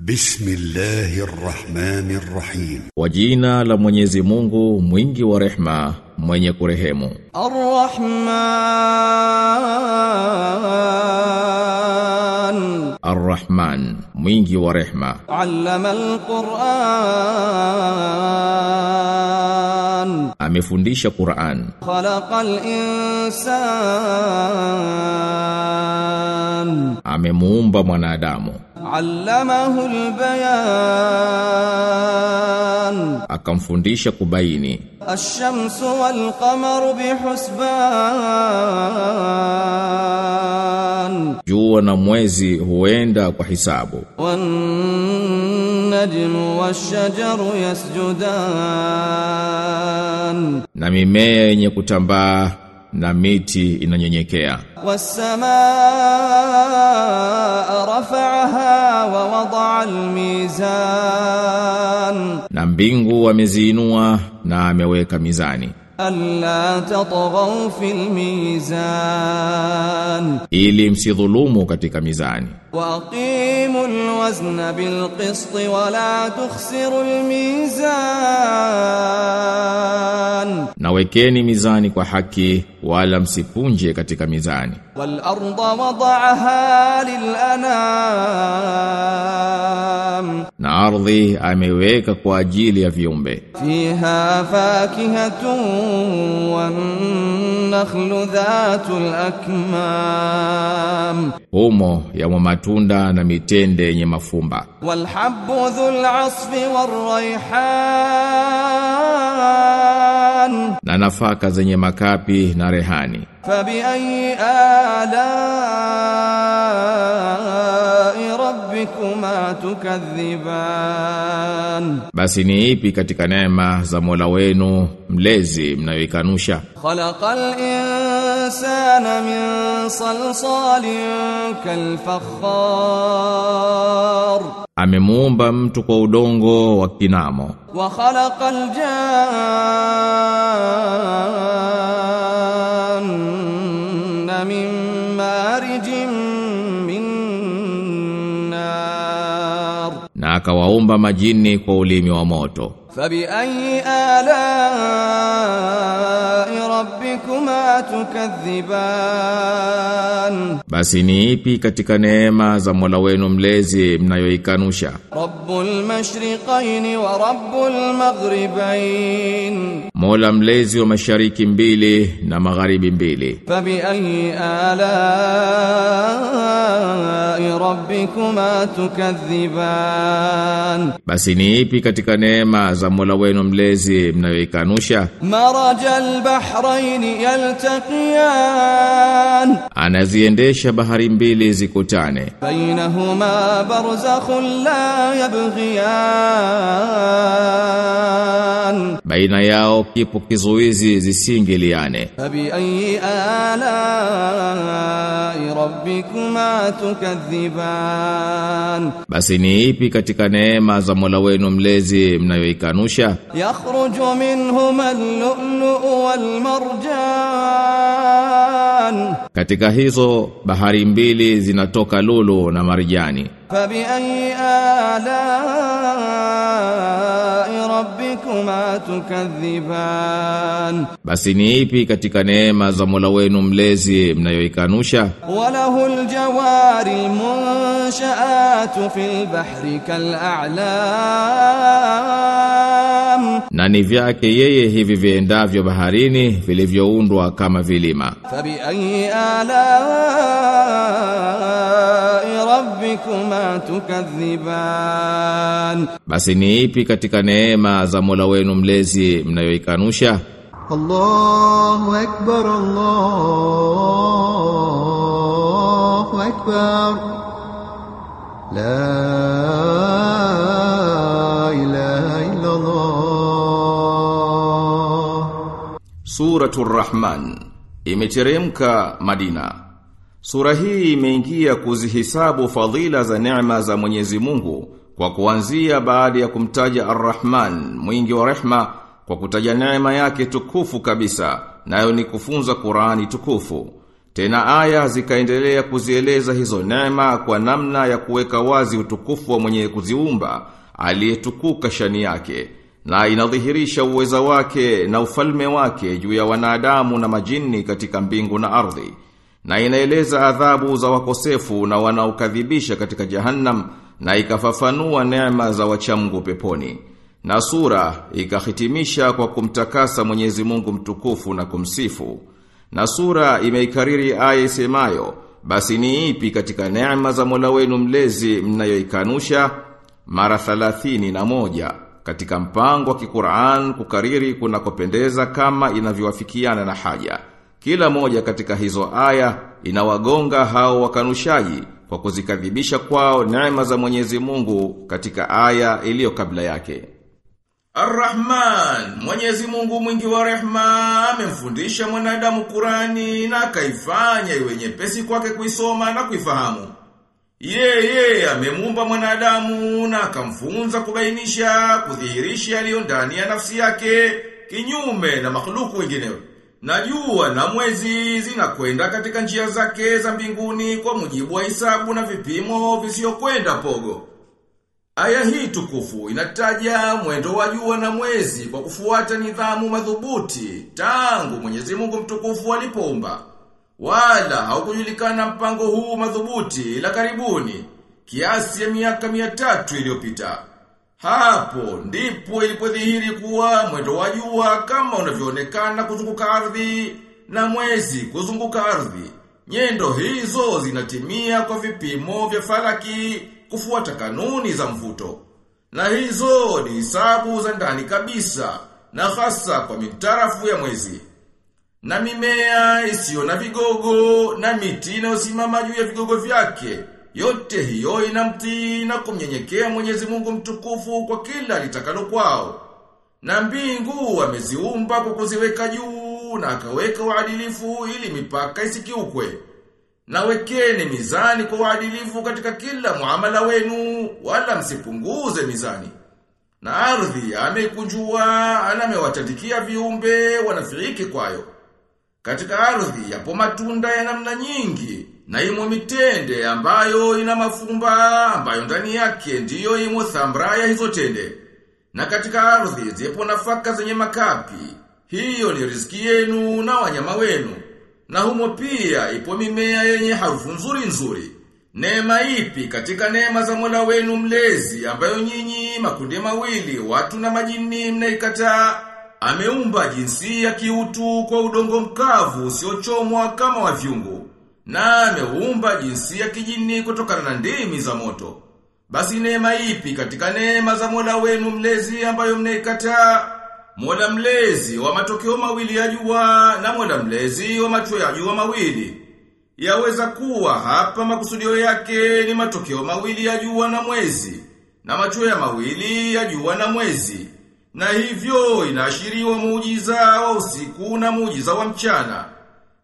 Bismillahirrahmanirrahim. Kwa jina la Mwenyezi Mungu mwingi wa rehma mwenye kurehemu. Arrahman. Arrahman mwingi wa rehma. Allama alquran. Amefundisha Qur'an. Khalaqal insana. Amemuumba mwanadamu allamahu albayan, akamfundisha kubaini. Ash-shamsu wal bihusban, jua na mwezi huenda kwa hisabu. Wan najmu wash-shajaru yasjudan, na mimea yenye kutambaa na miti inanyenyekea. Wasamaa rafa'aha wa wada'a almizan, na mbingu ameziinua na ameweka mizani. ألا تطغوا في الميزان ili msidhulumu katika mizani. Waqimul الوزن بالقسط ولا wa الميزان nawekeni mizani kwa haki wala msipunje katika mizani. Wal ardhi ameweka kwa ajili ya viumbe. Fiha fakihatun wan nakhlu dhatul akmam, umo ya matunda na mitende yenye mafumba. Wal habbu dhul asfi war na nafaka zenye makapi na rehani. Fabi ayi ala rabbikuma tukadhiban, basi ni ipi katika neema za Mola wenu mlezi mnayoikanusha? Khalaqal insana min salsalin kalfakhar amemuumba mtu kwa udongo wa kinamo. Wa khalaqal janna min marijin akawaumba majini kwa ulimi wa moto. Fabi ayi alai rabbikuma tukadhiban. Basi ni ipi katika neema za Mola wenu mlezi mnayoikanusha? Rabbul mashriqain wa rabbul maghribain Mola mlezi wa mashariki mbili na magharibi mbili. Fabi ayi alai rabbikuma tukadhiban. Basi ni ipi katika neema za Mola wenu mlezi mnayoikanusha? Marajal bahrain yaltaqiyan. Anaziendesha bahari mbili zikutane. Bainahuma barzakhun la yabghiyan baina yao kipo kizuizi zisingiliane. Fabi ayi ala rabbikuma tukadhiban. Basi ni ipi katika neema za Mola wenu mlezi mnayoikanusha? Yakhruju minhuma al-lu'lu'u wal-marjan katika hizo bahari mbili zinatoka lulu na marjani. فبأي آلاء ربكما تكذبان basi ni ipi katika neema za Mola wenu mlezi mnayoikanusha وله الجوار المنشآت في البحر كالأعلام na ni vyake yeye hivi viendavyo baharini vilivyoundwa kama vilima. Ayi ala rabbikuma tukadhiban, basi ni ipi katika neema za Mola wenu mlezi mnayoikanusha? Allahu akbar, Allahu akbar la Suratul Rahman imeteremka Madina. Sura hii imeingia kuzihisabu fadhila za neema za Mwenyezi Mungu kwa kuanzia baada ya kumtaja Ar-Rahman, mwingi wa rehma, kwa kutaja neema yake tukufu kabisa, nayo ni kufunza Qur'ani tukufu. Tena aya zikaendelea kuzieleza hizo neema kwa namna ya kuweka wazi utukufu wa mwenye kuziumba aliyetukuka shani yake na inadhihirisha uweza wake na ufalme wake juu ya wanadamu na majini katika mbingu na ardhi na inaeleza adhabu za wakosefu na wanaokadhibisha katika jahannam na ikafafanua neema za wachamgu peponi na sura ikahitimisha kwa kumtakasa Mwenyezi Mungu mtukufu na kumsifu na sura imeikariri aya isemayo basi ni ipi katika neema za Mola wenu mlezi mnayoikanusha? Mara thalathini na moja katika mpango wa kiquran kukariri kunakopendeza kama inavyowafikiana na haja. Kila moja katika hizo aya inawagonga hao wakanushaji kwa kuzikadhibisha kwao neema za Mwenyezi Mungu katika aya iliyo kabla yake. Ar-Rahman, Mwenyezi Mungu mwingi wa rehma, amemfundisha mwanadamu Qurani na akaifanya iwe nyepesi kwake kuisoma na kuifahamu. Yeye amemumba mwanadamu na akamfunza kubainisha, kudhihirisha yaliyo ndani ya nafsi yake, kinyume na makhluku wengineo. Na jua na mwezi zinakwenda katika njia zake za mbinguni kwa mujibu wa hisabu na vipimo visiyokwenda pogo. Aya hii tukufu inataja mwendo wa jua na mwezi kwa kufuata nidhamu madhubuti tangu Mwenyezi Mungu mtukufu alipoumba. Wala haukujulikana mpango huu madhubuti la karibuni kiasi ya miaka mia tatu iliyopita. Hapo ndipo ilipodhihiri kuwa mwendo wa jua kama unavyoonekana kuzunguka ardhi na mwezi kuzunguka ardhi. Nyendo hizo zinatimia kwa vipimo vya falaki kufuata kanuni za mvuto. Na hizo ni hisabu za ndani kabisa na hasa kwa mitarafu ya mwezi. Na mimea isiyo na vigogo na miti inayosimama juu ya vigogo vyake. Yote hiyo inamtii na kumnyenyekea Mwenyezi Mungu mtukufu kwa kila litakalo kwao. Na mbingu ameziumba kwa kuziweka juu na akaweka uadilifu ili mipaka isikiukwe. Na wekeni mizani kwa uadilifu katika kila muamala wenu wala msipunguze mizani. Na ardhi ameikunjua anamewatandikia viumbe wanafiiki kwayo. Katika ardhi yapo matunda ya namna nyingi na imo mitende ambayo ina mafumba ambayo ndani yake ndiyo imo thamra ya hizo tende. Na katika ardhi zipo nafaka zenye makapi. Hiyo ni riziki yenu na wanyama wenu. Na humo pia ipo mimea yenye harufu nzuri nzuri. Neema ipi katika neema za Mola wenu mlezi ambayo nyinyi makundi mawili watu na majini mnaikataa? Ameumba jinsi ya kiutu kwa udongo mkavu usiochomwa kama wa vyungu. Na ameumba jinsi ya kijini kutokana na ndimi za moto. Basi neema ipi katika neema za Mola wenu mlezi ambayo mnaikataa? Mola mlezi wa matokeo mawili ya jua na Mola mlezi wa macho ya jua mawili. Yaweza kuwa hapa makusudio yake ni matokeo mawili ya jua na mwezi na macho ya mawili ya jua na mwezi. Na hivyo inaashiriwa muujiza wa usiku na muujiza wa mchana.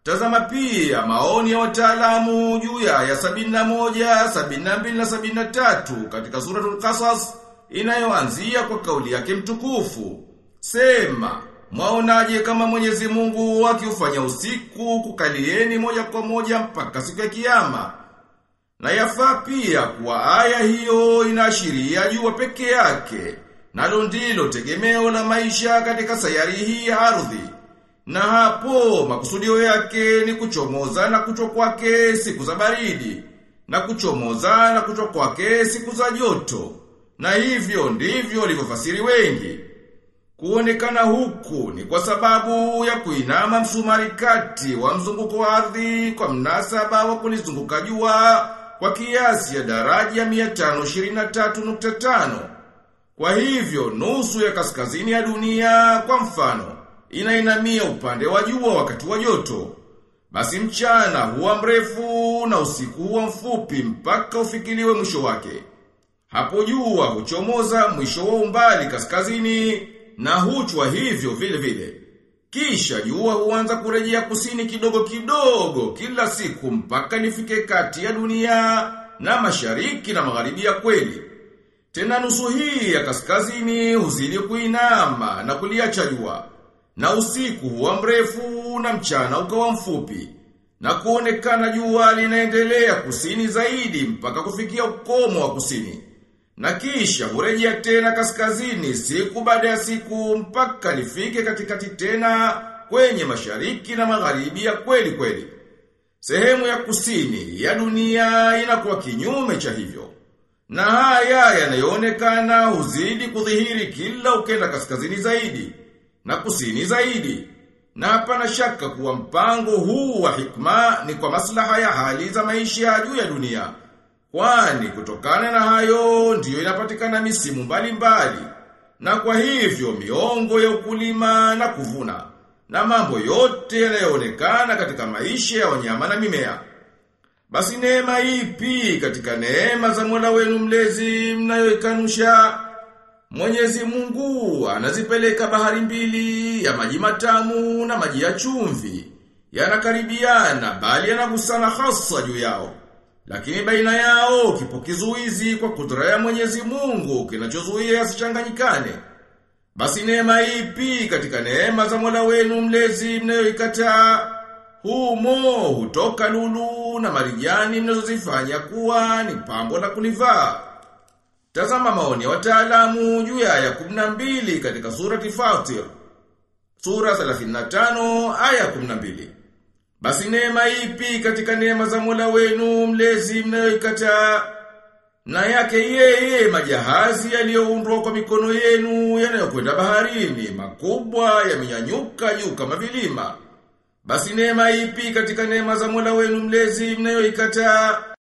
Tazama pia maoni ya wataalamu juu ya aya 71, 72 na 73 katika suratul Qasas inayoanzia kwa kauli yake mtukufu. Sema, mwaonaje kama Mwenyezi Mungu akiufanya usiku kukalieni moja kwa moja mpaka siku ya kiyama? Na yafaa pia kuwa aya hiyo inaashiria jua peke yake, nalo ndilo tegemeo la maisha katika sayari hii ya ardhi. Na hapo makusudio yake ni kuchomoza na kuchwa kwake siku za baridi, na kuchomoza na kuchwa kwake siku za joto. Na hivyo ndivyo walivyofasiri wengi. Kuonekana huku ni kwa sababu ya kuinama msumari kati wa mzunguko wa ardhi kwa mnasaba wa kulizunguka jua kwa kiasi ya daraja 523.5. Kwa hivyo nusu ya kaskazini ya dunia kwa mfano inainamia upande wa jua wakati wa joto. Basi mchana huwa mrefu na usiku huwa mfupi mpaka ufikiliwe mwisho wake. Hapo jua huchomoza mwisho wa umbali kaskazini na huchwa hivyo vile vile. Kisha jua huanza kurejea kusini kidogo kidogo kila siku mpaka lifike kati ya dunia na mashariki na magharibi ya kweli. Tena nusu hii ya kaskazini huzidi kuinama na kuliacha jua. Na usiku huwa mrefu na mchana ukawa mfupi. na kuonekana jua linaendelea kusini zaidi mpaka kufikia ukomo wa kusini. Na kisha hurejea tena kaskazini siku baada ya siku mpaka lifike katikati tena kwenye mashariki na magharibi ya kweli kweli. Sehemu ya kusini ya dunia inakuwa kinyume cha hivyo. Na haya yanayoonekana huzidi kudhihiri kila ukenda kaskazini zaidi na kusini zaidi. Na hapana shaka kuwa mpango huu wa hikma ni kwa maslaha ya hali za maisha ya juu ya dunia. Kwani kutokana na hayo ndiyo inapatikana misimu mbalimbali. Na kwa hivyo miongo ya ukulima na kuvuna. Na mambo yote yanayoonekana katika maisha ya wanyama na mimea. Basi neema ipi katika neema za Mola wenu mlezi mnayoikanusha? Mwenyezi Mungu anazipeleka bahari mbili ya maji matamu na maji ya chumvi. Yanakaribiana bali yanagusana hasa juu yao. Lakini baina yao kipo kizuizi kwa kudra ya Mwenyezi Mungu kinachozuia yasichanganyikane. Basi neema ipi katika neema za Mola wenu mlezi mnayoikataa? Humo hutoka lulu na marijani mnazozifanya kuwa ni pambo la kulivaa. Tazama maoni ya wataalamu juu ya aya 12 katika surati Fatir. Sura 35 aya 12. Basi neema ipi katika neema za Mola wenu mlezi mnayoikata Na yake yeye majahazi yaliyoundwa kwa mikono yenu yanayokwenda baharini makubwa yamenyanyuka juu kama vilima. Basi neema ipi katika neema za Mola wenu mlezi mnayoikataa?